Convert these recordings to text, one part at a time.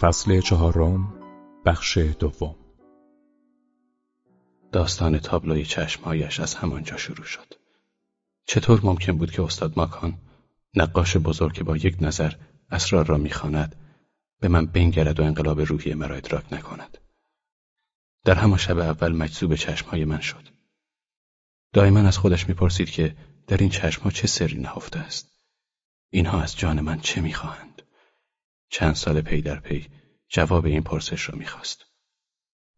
فصل چهارم بخش دوم. داستان تابلوی چشمهایش از همانجا شروع شد. چطور ممکن بود که استاد ماکان نقاش بزرگ که با یک نظر اسرار را می‌خواند به من بنگرد و انقلاب روحی مرا ادراک نکند؟ در همان شب اول مجذوب چشمهای من شد. دائما از خودش می‌پرسید که در این چشمها چه سری نهفته است؟ اینها از جان من چه می‌خواهند؟ چند سال پی در پی جواب این پرسش را می‌خواست.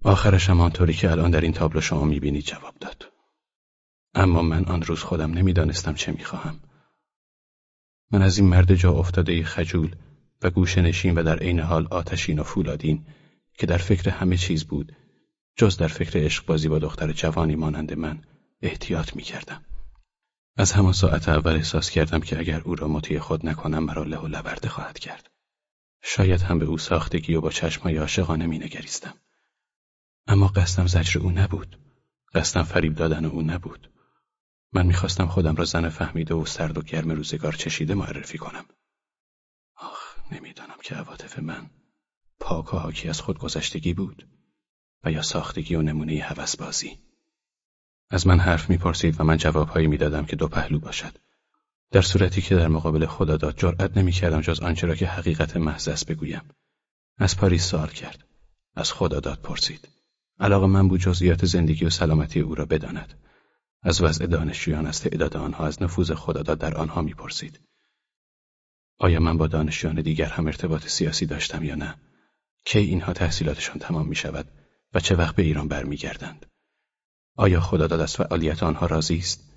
آخرش هم آنطوری که الان در این تابلو شما می‌بینید جواب داد. اما من آن روز خودم نمی‌دانستم چه می‌خواهم. من از این مرد جا افتاده خجول و گوشه نشین و در عین حال آتشین و فولادین که در فکر همه چیز بود جز در فکر عشق بازی با دختر جوانی مانند من احتیاط می‌کردم. از همان ساعت اول احساس کردم که اگر او را مطیع خود نکنم مرا له و لبرده خواهد کرد. شاید هم به او ساختگی و با چشمهای عاشقانه مینگریستم. اما قصدم زجر او نبود. قصدم فریب دادن او نبود. من می‌خواستم خودم را زن فهمیده و سرد و گرم روزگار چشیده معرفی کنم. آخ نمی‌دانم که عواطف من پاک و حاکی از خودگذشتگی بود و یا ساختگی و نمونه هوس بازی از من حرف می‌پرسید و من جوابهایی می‌دادم که دو پهلو باشد. در صورتی که در مقابل خدا داد جرأت نمی‌کردم جز آنچه را که حقیقت محض است بگویم. از پاریس سوال کرد. از خدا داد پرسید. علاقه من بود جزئیات زندگی و سلامتی او را بداند. از وضع دانشجویان از تعداد آنها از نفوذ خداداد در آنها می‌پرسید. آیا من با دانشجویان دیگر هم ارتباط سیاسی داشتم یا نه؟ کی اینها تحصیلاتشان تمام می شود و چه وقت به ایران برمیگردند؟ آیا خداداد از فعالیت آنها راضی است؟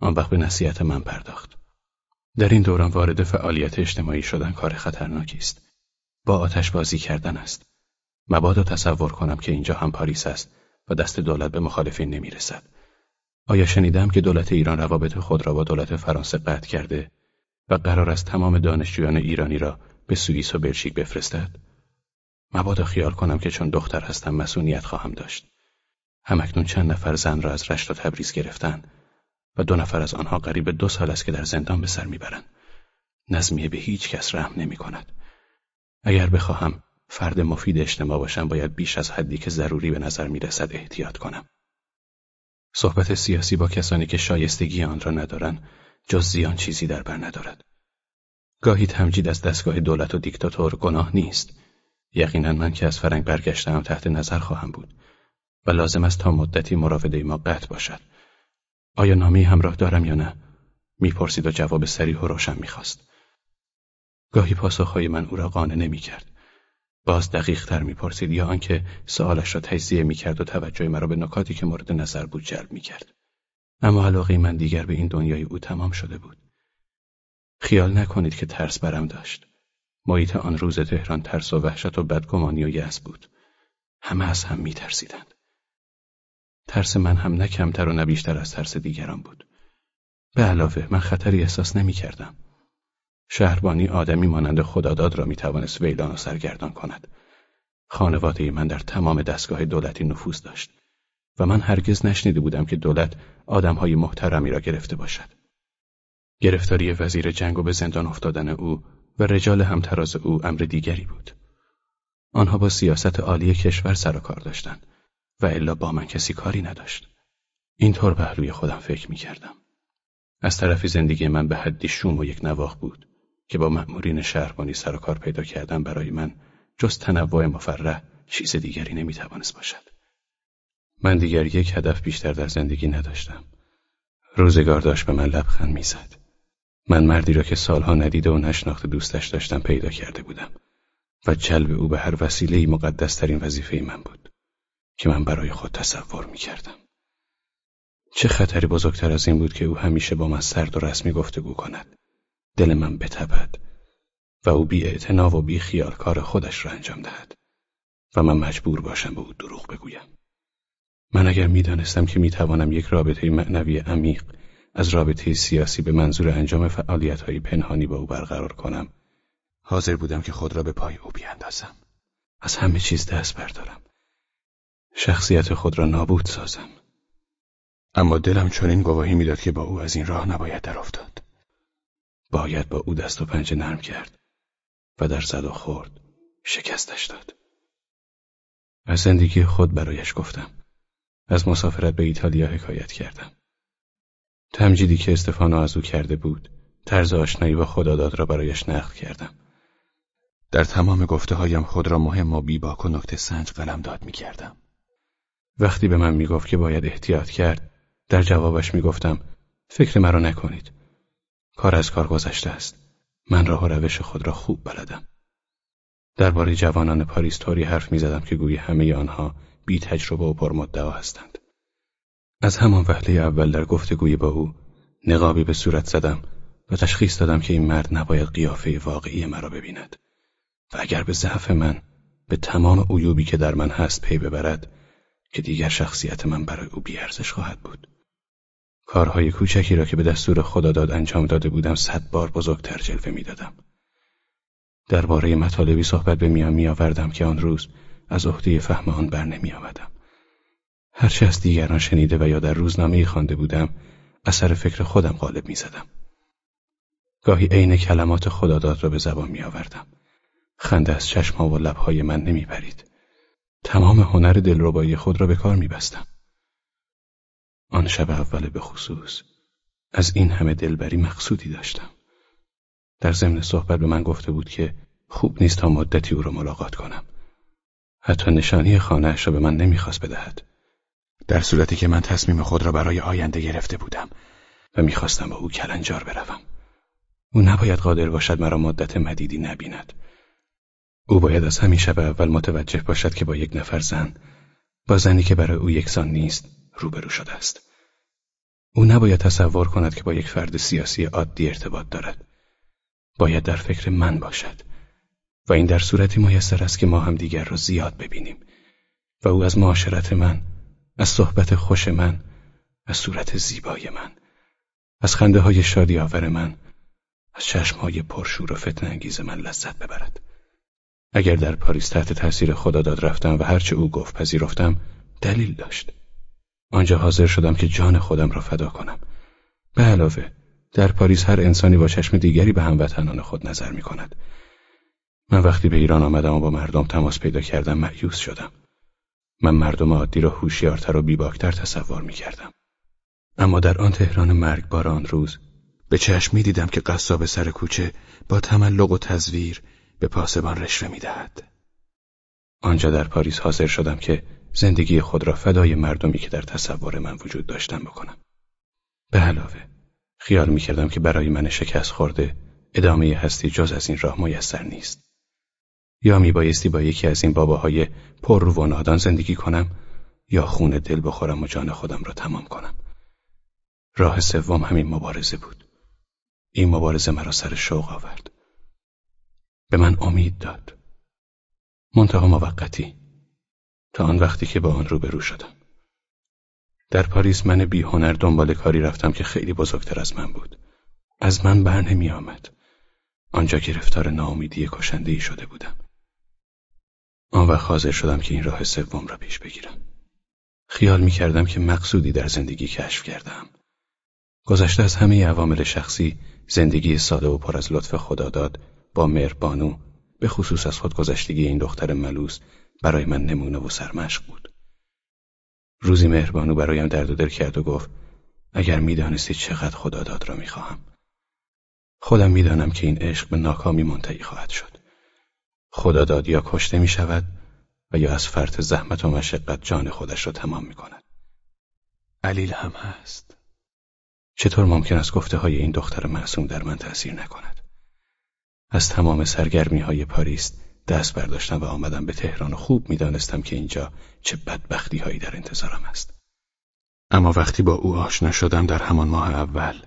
آن وقت به نصیحت من پرداخت. در این دوران وارد فعالیت اجتماعی شدن کار خطرناکی است. با آتش بازی کردن است. مبادا تصور کنم که اینجا هم پاریس است و دست دولت به مخالفین نمی‌رسد. آیا شنیدم که دولت ایران روابط خود را با دولت فرانسه قطع کرده و قرار است تمام دانشجویان ایرانی را به سوئیس و بلژیک بفرستد؟ مبادا خیال کنم که چون دختر هستم مسئولیت خواهم داشت. همکنون چند نفر زن را از رشت و تبریز گرفتن. و دو نفر از آنها قریب دو سال است که در زندان به سر می‌برند نظمیه به هیچ کس رحم نمی کند. اگر بخواهم فرد مفید اجتماع باشم باید بیش از حدی که ضروری به نظر می رسد احتیاط کنم. صحبت سیاسی با کسانی که شایستگی آن را ندارند جز زیان چیزی در بر ندارد. گاهی تمجید از دستگاه دولت و دیکتاتور گناه نیست. یقینا من که از فرنگ برگشتم تحت نظر خواهم بود و لازم است تا مدتی مراوده ما قطع باشد. آیا نامی همراه دارم یا نه؟ می‌پرسید و جواب سریح و روشن می‌خواست. گاهی پاسخهای من او را قانع نمی‌کرد. باز دقیق تر می‌پرسید یا آنکه سوالش را تجزیه می‌کرد و توجه مرا به نکاتی که مورد نظر بود جلب می‌کرد. اما علاقه من دیگر به این دنیای او تمام شده بود. خیال نکنید که ترس برم داشت. محیط آن روز تهران ترس و وحشت و بدگمانی و یأس بود. همه از هم میترسیدند. ترس من هم نه کمتر و نه بیشتر از ترس دیگران بود. به علاوه من خطری احساس نمی کردم. شهربانی آدمی مانند خداداد را می توانست ویلان و سرگردان کند. خانواده من در تمام دستگاه دولتی نفوذ داشت و من هرگز نشنیده بودم که دولت آدمهای محترمی را گرفته باشد. گرفتاری وزیر جنگ و به زندان افتادن او و رجال همتراز او امر دیگری بود. آنها با سیاست عالی کشور سر و کار داشتند و الا با من کسی کاری نداشت. اینطور پهلوی خودم فکر می کردم. از طرفی زندگی من به حدی شوم و یک نواخ بود که با مأمورین شهربانی سر و کار پیدا کردن برای من جز تنوع مفرح چیز دیگری نمی‌توانست باشد. من دیگر یک هدف بیشتر در زندگی نداشتم. روزگار داشت به من لبخند می‌زد. من مردی را که سالها ندیده و نشناخته دوستش داشتم پیدا کرده بودم و جلب او به هر وسیله مقدس ترین وظیفه من بود. که من برای خود تصور می کردم. چه خطری بزرگتر از این بود که او همیشه با من سرد و رسمی گفتگو کند. دل من بتبد و او بی و بی خیال کار خودش را انجام دهد و من مجبور باشم به او دروغ بگویم. من اگر می‌دانستم که می‌توانم یک رابطه معنوی عمیق از رابطه سیاسی به منظور انجام فعالیت پنهانی با او برقرار کنم حاضر بودم که خود را به پای او بیاندازم از همه چیز دست بردارم شخصیت خود را نابود سازم اما دلم چنین گواهی می‌داد که با او از این راه نباید در افتاد باید با او دست و پنجه نرم کرد و در زد و خورد شکستش داد. از زندگی خود برایش گفتم. از مسافرت به ایتالیا حکایت کردم. تمجیدی که استفانو از او کرده بود، طرز آشنایی با خداداد را برایش نقل کردم. در تمام گفته هایم خود را مهم و بیباک و نکته سنج قلم داد می کردم. وقتی به من می گفت که باید احتیاط کرد، در جوابش می گفتم فکر مرا نکنید. کار از کار گذشته است. من راه و روش خود را خوب بلدم. درباره جوانان پاریس طوری حرف می زدم که گویی همه آنها بی تجربه و پرمدعا هستند. از همان وهله اول در گفتگوی با او نقابی به صورت زدم و تشخیص دادم که این مرد نباید قیافه واقعی مرا ببیند و اگر به ضعف من به تمام عیوبی که در من هست پی ببرد که دیگر شخصیت من برای او بیارزش خواهد بود. کارهای کوچکی را که به دستور خدا داد انجام داده بودم صد بار بزرگتر جلوه می‌دادم. درباره مطالبی صحبت به میان می آوردم که آن روز از عهده فهم آن بر نمی آمدم. هرچه از دیگران شنیده و یا در روزنامه خوانده بودم اثر فکر خودم غالب می زدم. گاهی عین کلمات خداداد را به زبان می آوردم. خنده از چشمها و لبهای من نمی پرید. تمام هنر دلربایی خود را به کار می بستم. آن شب اول به خصوص از این همه دلبری مقصودی داشتم. در ضمن صحبت به من گفته بود که خوب نیست تا مدتی او را ملاقات کنم. حتی نشانی خانهاش را به من نمی‌خواست بدهد. در صورتی که من تصمیم خود را برای آینده گرفته بودم و می‌خواستم با او کلنجار بروم. او نباید قادر باشد مرا مدت مدیدی نبیند. او باید از همین شب اول متوجه باشد که با یک نفر زن با زنی که برای او یکسان نیست روبرو شده است. او نباید تصور کند که با یک فرد سیاسی عادی ارتباط دارد. باید در فکر من باشد و این در صورتی میسر است که ما هم دیگر را زیاد ببینیم و او از معاشرت من از صحبت خوش من از صورت زیبای من از خنده های شادی آور من از چشم های پرشور و فتن انگیز من لذت ببرد اگر در پاریس تحت تاثیر خداداد رفتم و هرچه او گفت پذیرفتم دلیل داشت آنجا حاضر شدم که جان خودم را فدا کنم به علاوه در پاریس هر انسانی با چشم دیگری به هموطنان خود نظر می کند. من وقتی به ایران آمدم و با مردم تماس پیدا کردم معیوس شدم. من مردم عادی را هوشیارتر و بیباکتر تصور می کردم. اما در آن تهران مرگبار آن روز به چشم می دیدم که قصاب سر کوچه با تملق و تزویر به پاسبان رشوه می دهد. آنجا در پاریس حاضر شدم که زندگی خود را فدای مردمی که در تصور من وجود داشتم بکنم. به علاوه خیال می‌کردم که برای من شکست خورده ادامه هستی جز از این راه میسر نیست. یا میبایستی با یکی از این باباهای پر رو و نادان زندگی کنم یا خون دل بخورم و جان خودم را تمام کنم. راه سوم همین مبارزه بود. این مبارزه مرا سر شوق آورد. به من امید داد. منتها موقتی تا آن وقتی که با آن روبرو شدم. در پاریس من بی هنر دنبال کاری رفتم که خیلی بزرگتر از من بود. از من بر نمی آمد. آنجا گرفتار ناامیدی کشنده ای شده بودم. آن وقت حاضر شدم که این راه سوم را پیش بگیرم. خیال می کردم که مقصودی در زندگی کشف کردم. گذشته از همه عوامل شخصی زندگی ساده و پر از لطف خداداد با بانو به خصوص از خودگذشتگی این دختر ملوس برای من نمونه و سرمشق بود. روزی مهربانو برایم درد و دل کرد و گفت اگر می‌دانستی چقدر خداداد را می‌خواهم خودم می‌دانم که این عشق به ناکامی منتهی خواهد شد خداداد یا کشته می شود و یا از فرط زحمت و مشقت جان خودش را تمام می کند. علیل هم هست. چطور ممکن است گفته های این دختر معصوم در من تأثیر نکند؟ از تمام سرگرمی های پاریس دست برداشتم و آمدم به تهران و خوب می‌دانستم که اینجا چه بدبختی هایی در انتظارم است. اما وقتی با او آشنا شدم در همان ماه اول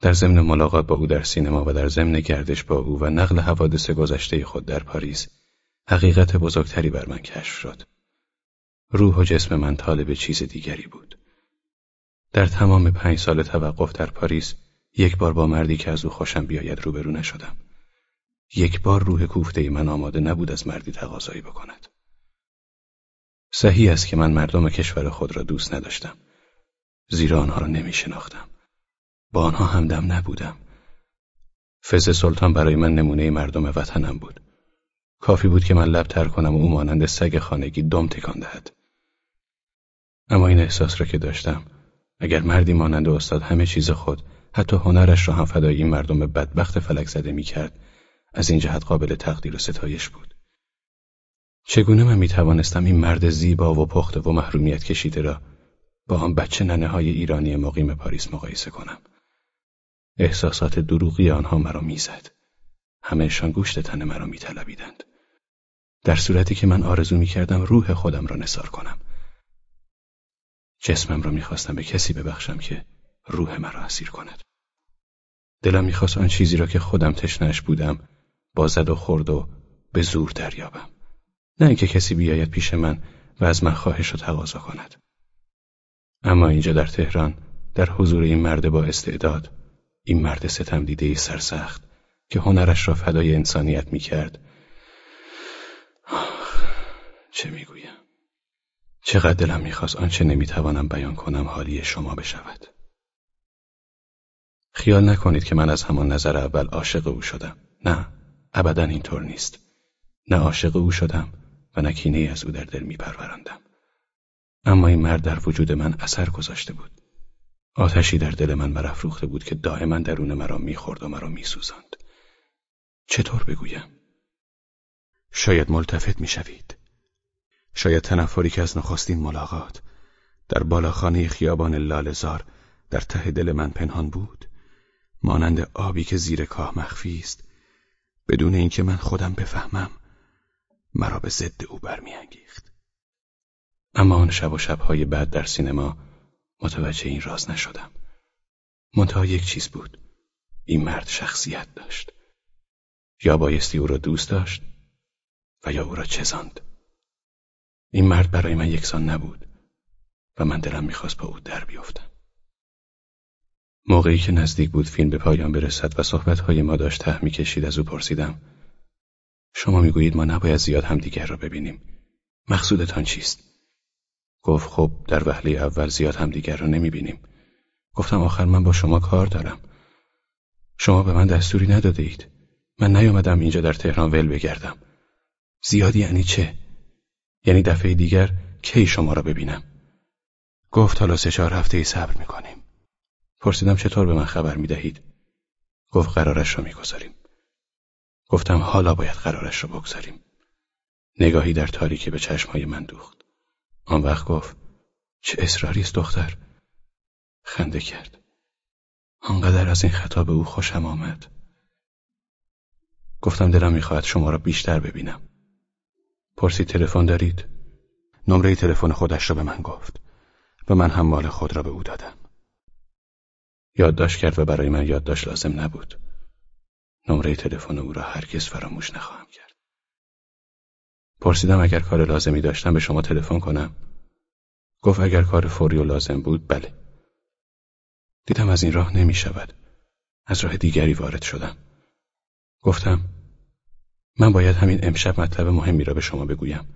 در ضمن ملاقات با او در سینما و در ضمن گردش با او و نقل حوادث گذشته خود در پاریس حقیقت بزرگتری بر من کشف شد. روح و جسم من طالب چیز دیگری بود. در تمام پنج سال توقف در پاریس یک بار با مردی که از او خوشم بیاید روبرو نشدم. یک بار روح کوفته من آماده نبود از مردی تقاضایی بکند. صحیح است که من مردم کشور خود را دوست نداشتم. زیرا آنها را نمی شناختم. با آنها همدم نبودم. فز سلطان برای من نمونه مردم وطنم بود. کافی بود که من لب تر کنم و او مانند سگ خانگی دم تکان دهد اما این احساس را که داشتم اگر مردی مانند استاد همه چیز خود حتی هنرش را هم فدای این مردم بدبخت فلک زده می کرد از این جهت قابل تقدیر و ستایش بود. چگونه من می توانستم این مرد زیبا و پخته و محرومیت کشیده را با آن بچه ننه های ایرانی مقیم پاریس مقایسه کنم؟ احساسات دروغی آنها مرا می‌زد. همهشان گوشت تن مرا میطلبیدند. در صورتی که من آرزو می‌کردم روح خودم را نثار کنم. جسمم را می‌خواستم به کسی ببخشم که روح مرا اسیر کند. دلم می‌خواست آن چیزی را که خودم تشنش بودم با زد و خورد و به زور دریابم. نه اینکه کسی بیاید پیش من و از من خواهش و تقاضا کند. اما اینجا در تهران در حضور این مرد با استعداد این مرد ستم دیده سرسخت که هنرش را فدای انسانیت می‌کرد. چه می‌گویم؟ چقدر دلم می‌خواست آنچه نمی‌توانم بیان کنم حالی شما بشود. خیال نکنید که من از همان نظر اول عاشق او شدم. نه. ابدا اینطور نیست. نه عاشق او شدم و نه کینه از او در دل میپروراندم. اما این مرد در وجود من اثر گذاشته بود. آتشی در دل من برافروخته بود که دائما درون مرا می‌خورد و مرا میسوزاند. چطور بگویم؟ شاید ملتفت می‌شوید. شاید تنفری که از نخستین ملاقات در بالاخانه خیابان لالزار در ته دل من پنهان بود مانند آبی که زیر کاه مخفی است بدون اینکه من خودم بفهمم مرا به ضد او برمیانگیخت. اما آن شب و شبهای بعد در سینما متوجه این راز نشدم. منتها یک چیز بود. این مرد شخصیت داشت. یا بایستی او را دوست داشت و یا او را چزاند. این مرد برای من یکسان نبود و من دلم می‌خواست با او در بیفتم موقعی که نزدیک بود فیلم به پایان برسد و صحبتهای ما داشت ته می‌کشید از او پرسیدم شما می‌گویید ما نباید زیاد همدیگر را ببینیم. مقصودتان چیست؟ گفت خب در وهله اول زیاد همدیگر را نمی‌بینیم. گفتم آخر من با شما کار دارم. شما به من دستوری نداده اید من نیامدم اینجا در تهران ول بگردم. زیاد یعنی چه؟ یعنی دفعه دیگر کی شما را ببینم؟ گفت حالا سه چهار هفته ای صبر می‌کنیم. پرسیدم چطور به من خبر می‌دهید؟ گفت قرارش را می‌گذاریم. گفتم حالا باید قرارش را بگذاریم. نگاهی در تاریکی به چشمهای من دوخت. آن وقت گفت چه اصراری است دختر؟ خنده کرد. آنقدر از این خطاب او خوشم آمد. گفتم دلم می‌خواهد شما را بیشتر ببینم. پرسی تلفن دارید؟ نمره تلفن خودش را به من گفت. و من هم مال خود را به او دادم. یادداشت کرد و برای من یادداشت لازم نبود. نمره تلفن او را هرگز فراموش نخواهم کرد. پرسیدم اگر کار لازمی داشتم به شما تلفن کنم. گفت اگر کار فوری و لازم بود بله. دیدم از این راه نمی شود. از راه دیگری وارد شدم. گفتم من باید همین امشب مطلب مهمی را به شما بگویم.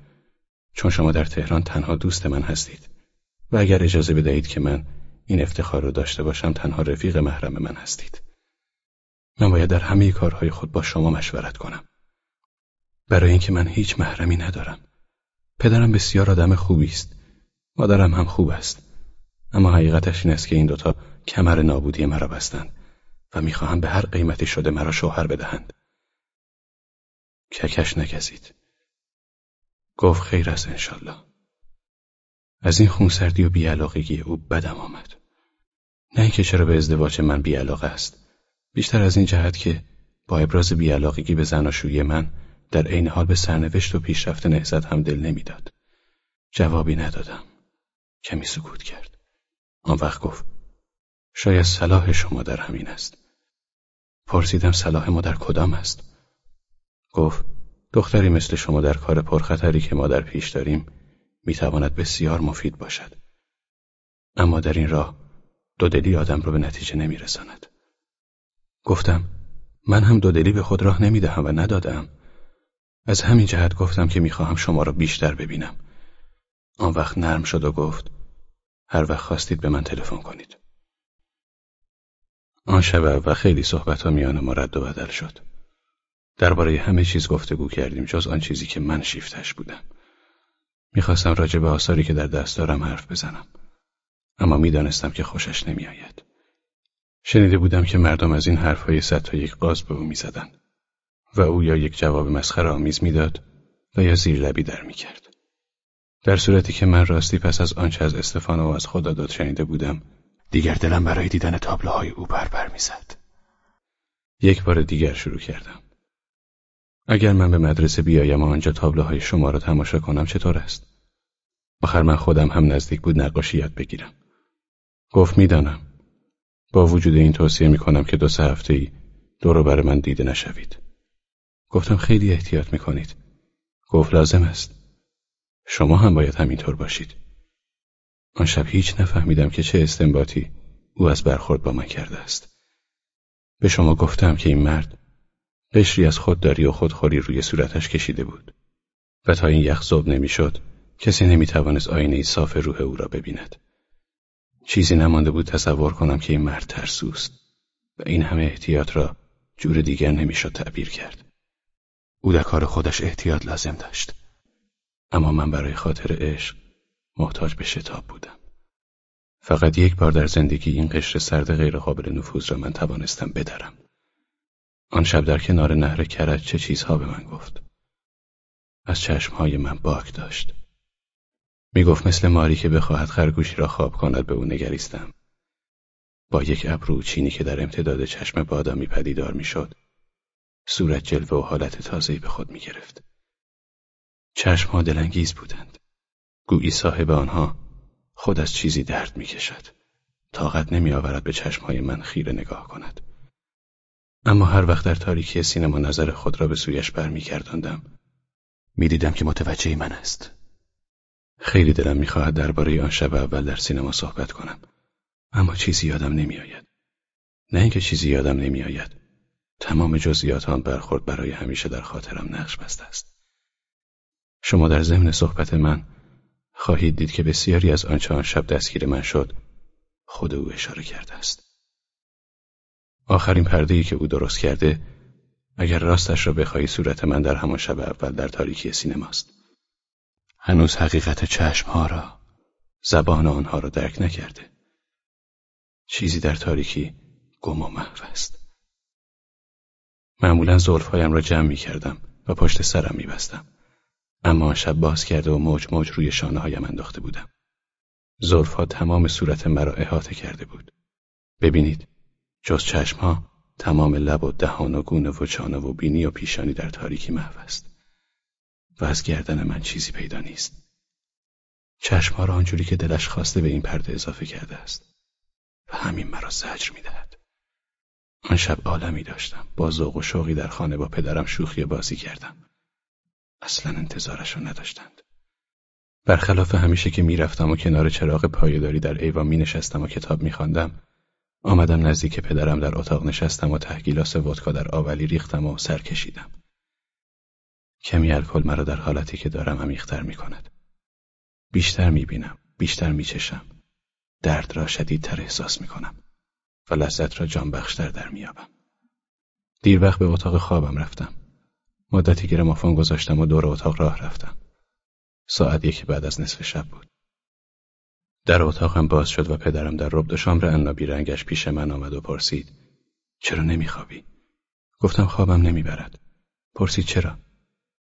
چون شما در تهران تنها دوست من هستید. و اگر اجازه بدهید که من این افتخار رو داشته باشم تنها رفیق محرم من هستید. من باید در همه کارهای خود با شما مشورت کنم. برای اینکه من هیچ محرمی ندارم. پدرم بسیار آدم خوبی است. مادرم هم خوب است. اما حقیقتش این است که این دوتا کمر نابودی مرا بستند و می‌خواهم به هر قیمتی شده مرا شوهر بدهند. ککش نگزید گفت خیر است انشالله از این خونسردی و بیعلاقگی او بدم آمد نه اینکه چرا به ازدواج من بیعلاقه است بیشتر از این جهت که با ابراز بیعلاقگی به زناشویی من در عین حال به سرنوشت و پیشرفت نهزت هم دل نمی‌داد. جوابی ندادم. کمی سکوت کرد. آن وقت گفت شاید صلاح شما در همین است. پرسیدم صلاح ما در کدام است؟ گفت دختری مثل شما در کار پرخطری که ما در پیش داریم می‌تواند بسیار مفید باشد. اما در این راه دودلی آدم رو به نتیجه نمیرساند. گفتم من هم دودلی به خود راه نمی‌دهم و ندادم. از همین جهت گفتم که می‌خواهم شما را بیشتر ببینم. آن وقت نرم شد و گفت هر وقت خواستید به من تلفن کنید. آن شب و خیلی صحبت ها میان ما رد و بدل شد. درباره همه چیز گفتگو کردیم جز آن چیزی که من شیفتش بودم. می‌خواستم راجع به آثاری که در دست دارم حرف بزنم. اما می‌دانستم که خوشش نمیآید. شنیده بودم که مردم از این حرفهای صد تا یک قاز به او می‌زدند و او یا یک جواب مسخره آمیز می‌داد و یا زیر لبی در می‌کرد. در صورتی که من راستی پس از آنچه از استفانو و از خدا داد شنیده بودم دیگر دلم برای دیدن تابلوهای او بربر می‌زد. یک بار دیگر شروع کردم. اگر من به مدرسه بیایم و آنجا تابلوهای شما را تماشا کنم چطور است؟ آخر من خودم هم نزدیک بود نقاشی یاد بگیرم. گفت می‌دانم. با وجود این توصیه می کنم که دو سه هفته ای دور بر من دیده نشوید. گفتم خیلی احتیاط می کنید. گفت لازم است. شما هم باید همینطور باشید. آن شب هیچ نفهمیدم که چه استنباطی او از برخورد با من کرده است. به شما گفتم که این مرد قشری از خودداری و خودخوری روی صورتش کشیده بود و تا این یخ زوب نمی‌شد کسی نمی‌توانست آینه صاف روح او را ببیند. چیزی نمانده بود تصور کنم که این مرد ترسوست و این همه احتیاط را جور دیگر نمی‌شد تعبیر کرد. او در کار خودش احتیاط لازم داشت. اما من برای خاطر عشق محتاج به شتاب بودم. فقط یک بار در زندگی این قشر سرد غیرقابل نفوذ را من توانستم بدرم. آن شب در کنار نهر کرج چه چیزها به من گفت. از چشمهای من باک داشت. می گفت مثل ماری که بخواهد خرگوشی را خواب کند به او نگریستم. با یک ابرو چینی که در امتداد چشم بادامی پدیدار می‌شد. صورت جلوه و حالت تازهی به خود می گرفت. چشمها دلانگیز بودند. گویی صاحب آنها خود از چیزی درد می کشد. طاقت نمی آورد به چشمهای من خیره نگاه کند. اما هر وقت در تاریکی سینما نظر خود را به سویش برمیگرداندم می‌دیدم که متوجه من است. خیلی دلم می‌خواهد درباره آن شب اول در سینما صحبت کنم اما چیزی یادم نمیآید. نه اینکه چیزی یادم نمیآید. تمام جزئیات آن برخورد برای همیشه در خاطرم نقش بسته است. شما در ضمن صحبت من خواهید دید که بسیاری از آنچه آن شب دستگیر من شد خود او اشاره کرده است. آخرین پرده‌ای که او درست کرده اگر راستش را بخواهی صورت من در همان شب اول در تاریکی سینماست هنوز حقیقت چشمها را زبان آنها را درک نکرده چیزی در تاریکی گم و محو است معمولا زلفهایم را جمع می کردم و پشت سرم می بستم. اما شب باز کرده و موج موج روی شانه هایم انداخته بودم. زلفها تمام صورت مرا احاطه کرده بود. ببینید جز چشمها تمام لب و دهان و گونه و چانه و بینی و پیشانی در تاریکی محو است. و از گردن من چیزی پیدا نیست. چشمها را آنجوری که دلش خواسته به این پرده اضافه کرده است. و همین مرا زجر می‌دهد. آن شب عالمی داشتم. با ذوق و شوقی در خانه با پدرم شوخی بازی کردم. اصلا انتظارش را نداشتند. برخلاف همیشه که می‌رفتم و کنار چراغ پایداری در ایوان می نشستم و کتاب میخواندم آمدم نزدیک پدرم در اتاق نشستم و ته گیلاس ودکا در آولی ریختم و سر کشیدم. کمی الکل مرا در حالتی که دارم عمیقتر می کند. بیشتر می بینم، بیشتر می چشم. درد را شدیدتر احساس می کنم و لذت را جانبخشتر در میابم. دیر وقت به اتاق خوابم رفتم. مدتی گرمافون گذاشتم و دور اتاق راه رفتم. ساعت یکی بعد از نصف شب بود. در اتاقم باز شد و پدرم در ربد شامر عنابی رنگش پیش من آمد و پرسید چرا نمیخوابی؟ گفتم خوابم نمی‌برد. پرسید چرا؟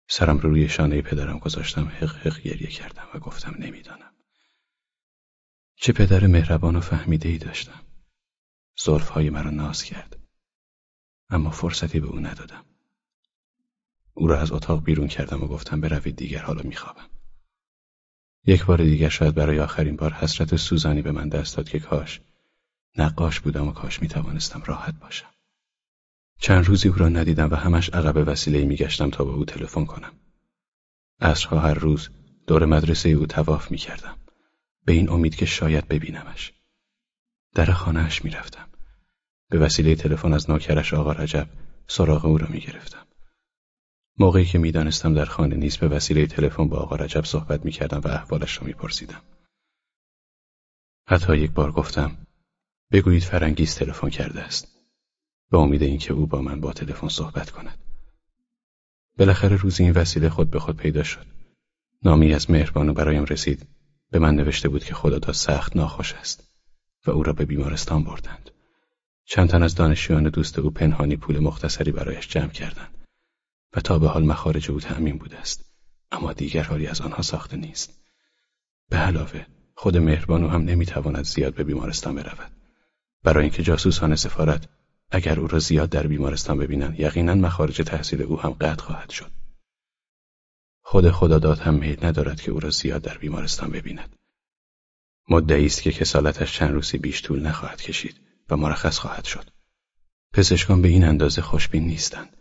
سرم رو روی شانه پدرم گذاشتم حق حق گریه کردم و گفتم نمی‌دانم. چه پدر مهربان و فهمیده ای داشتم. های مرا ناز کرد. اما فرصتی به او ندادم. او را از اتاق بیرون کردم و گفتم بروید دیگر حالا میخوابم. یک بار دیگر شاید برای آخرین بار حسرت سوزانی به من دست داد که کاش نقاش بودم و کاش می توانستم راحت باشم. چند روزی او را ندیدم و همش عقب وسیله میگشتم تا به او تلفن کنم. عصرها هر روز دور مدرسه او تواف می کردم. به این امید که شاید ببینمش. در خانهاش می رفتم. به وسیله تلفن از نوکرش آقا رجب سراغ او را می گرفتم. موقعی که می‌دانستم در خانه نیست به وسیله تلفن با آقا رجب صحبت می‌کردم و احوالش را میپرسیدم. حتی یک بار گفتم بگویید فرنگیز تلفن کرده است. به امید اینکه او با من با تلفن صحبت کند. بالاخره روزی این وسیله خود به خود پیدا شد. نامی از مهربانو برایم رسید. به من نوشته بود که خداداد سخت ناخوش است و او را به بیمارستان بردند. چند تن از دانشجویان دوست او پنهانی پول مختصری برایش جمع کردند و تا به حال مخارج او تأمین بوده است. اما دیگر حالی از آنها ساخته نیست. به علاوه خود مهربانو هم نمی‌تواند زیاد به بیمارستان برود. برای اینکه جاسوسان سفارت اگر او را زیاد در بیمارستان ببینند یقینا مخارج تحصیل او هم قطع خواهد شد. خود خداداد هم میل ندارد که او را زیاد در بیمارستان ببیند. مدعی است که کسالتش چند روزی بیش طول نخواهد کشید و مرخص خواهد شد. پزشکان به این اندازه خوشبین نیستند.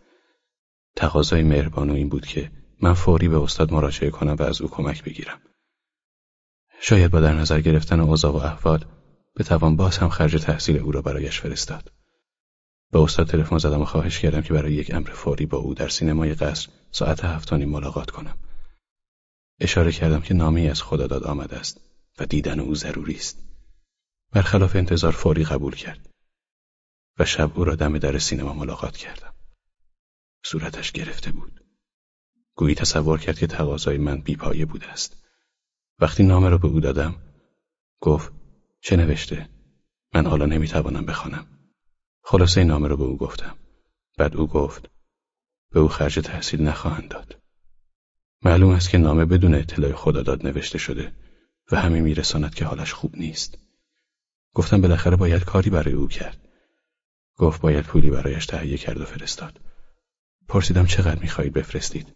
تقاضای مهربانو این بود که من فوری به استاد مراجعه کنم و از او کمک بگیرم. شاید با در نظر گرفتن اوضاع و احوال بتوان باز هم خرج تحصیل او را برایش فرستاد. به استاد تلفن زدم و خواهش کردم که برای یک امر فوری با او در سینمای قصر ساعت هفتانی ملاقات کنم. اشاره کردم که نامه از خداداد آمده است و دیدن او ضروری است. برخلاف انتظار فوری قبول کرد و شب او را دم در سینما ملاقات کردم. صورتش گرفته بود. گویی تصور کرد که تقاضای من بیپایه بوده است. وقتی نامه را به او دادم گفت چه نوشته؟ من حالا نمی‌توانم بخوانم. خلاصه نامه را به او گفتم. بعد او گفت به او خرج تحصیل نخواهند داد. معلوم است که نامه بدون اطلاع خداداد نوشته شده و همین میرساند که حالش خوب نیست. گفتم بالاخره باید کاری برای او کرد. گفت باید پولی برایش تهیه کرد و فرستاد. پرسیدم چقدر می‌خواهید بفرستید.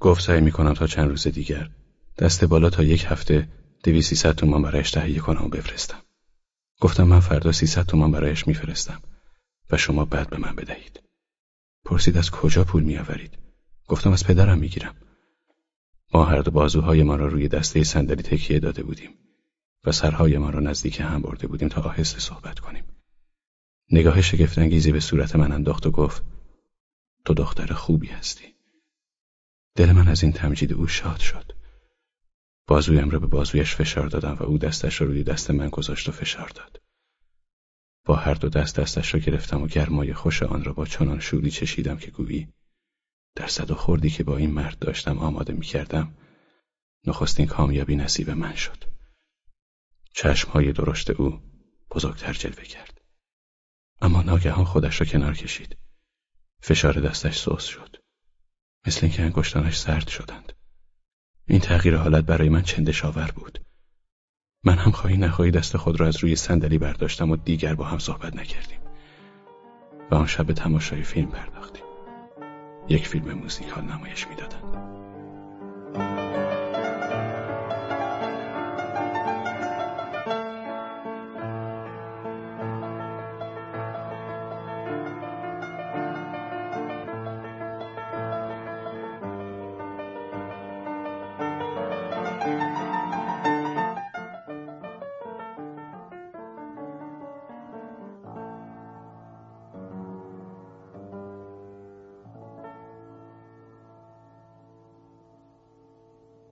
گفت سعی می‌کنم تا چند روز دیگر. دست بالا تا یک هفته دوی سیصد تومان برایش تهیه کنم و بفرستم. گفتم من فردا سیصد تومان برایش میفرستم و شما بعد به من بدهید. پرسید از کجا پول میآورید؟ گفتم از پدرم می‌گیرم. ما هر دو بازوهای ما را روی دسته صندلی تکیه داده بودیم و سرهای ما را نزدیک هم برده بودیم تا آهسته صحبت کنیم. نگاه شگفتانگیزی به صورت من انداخت و گفت تو دختر خوبی هستی. دل من از این تمجید او شاد شد. بازویم را به بازویش فشار دادم و او دستش را روی دست من گذاشت و فشار داد. با هر دو دست دستش را گرفتم و گرمای خوش آن را با چنان شوری چشیدم که گویی در صد و خوردی که با این مرد داشتم آماده می کردم نخستین کامیابی نصیب من شد. چشمهای درشت او بزرگتر جلوه کرد. اما ناگهان خودش را کنار کشید. فشار دستش سوس شد. مثل اینکه انگشتانش سرد شدند. این تغییر حالت برای من چندشاور بود. من هم خواهی نخواهی دست خود را از روی صندلی برداشتم و دیگر با هم صحبت نکردیم. و آن شب به تماشای فیلم پرداختیم. یک فیلم موزیکال نمایش می‌دادند.